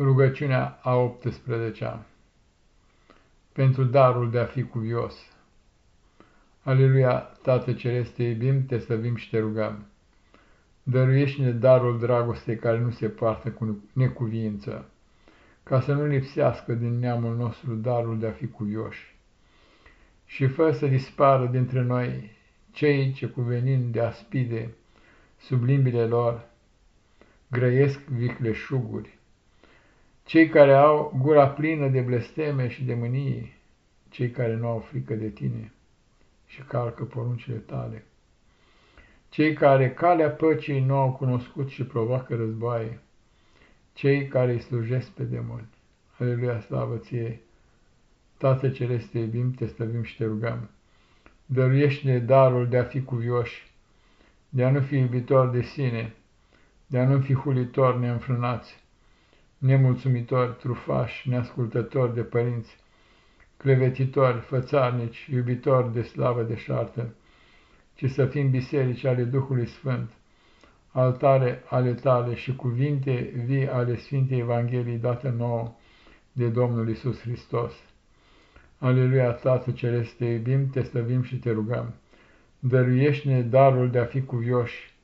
Rugăciunea a 18-a Pentru darul de a fi cuvios. Aleluia, Tată Ceresc, te iubim, te slăvim și te rugăm. Dăruiește-ne darul dragostei care nu se poartă cu necuviință, ca să nu lipsească din neamul nostru darul de a fi cuvioși. Și fă să dispară dintre noi cei ce cuvenind de aspide sub limbile lor grăiesc vicleșuguri, cei care au gura plină de blesteme și de mânie, cei care nu au frică de tine și calcă poruncile tale, cei care calea păcii nu au cunoscut și provoacă războaie, cei care îi slujesc pe demoni. Aleluia, slavă ție! Tată Celeste, te iubim, te slăvim și te rugăm. Dăruiește-ne darul de a fi cuvioși, de a nu fi iubitor de sine, de a nu fi hulitor neînfrânați, nemulțumitori, trufași, neascultători de părinți, clevetitori, fățarnici, iubitori de slavă de șartă, ci să fim biserici ale Duhului Sfânt, altare ale tale și cuvinte vii ale Sfintei Evangheliei date nouă de Domnul Isus Hristos. Aleluia, Tată Celeste, te iubim, te slăvim și te rugăm. Dăruiește-ne darul de a fi cuvioși,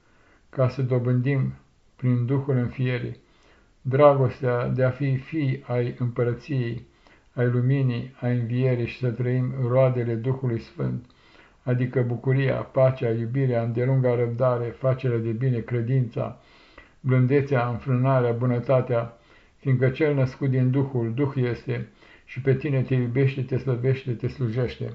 ca să dobândim prin Duhul înfierii dragostea de a fi fii ai împărăției, ai luminii, ai învierii și să trăim roadele Duhului Sfânt, adică bucuria, pacea, iubirea, îndelunga răbdare, facerea de bine, credința, blândețea, înfrânarea, bunătatea, fiindcă cel născut din Duhul, Duh este și pe tine te iubește, te slăbește, te slujește.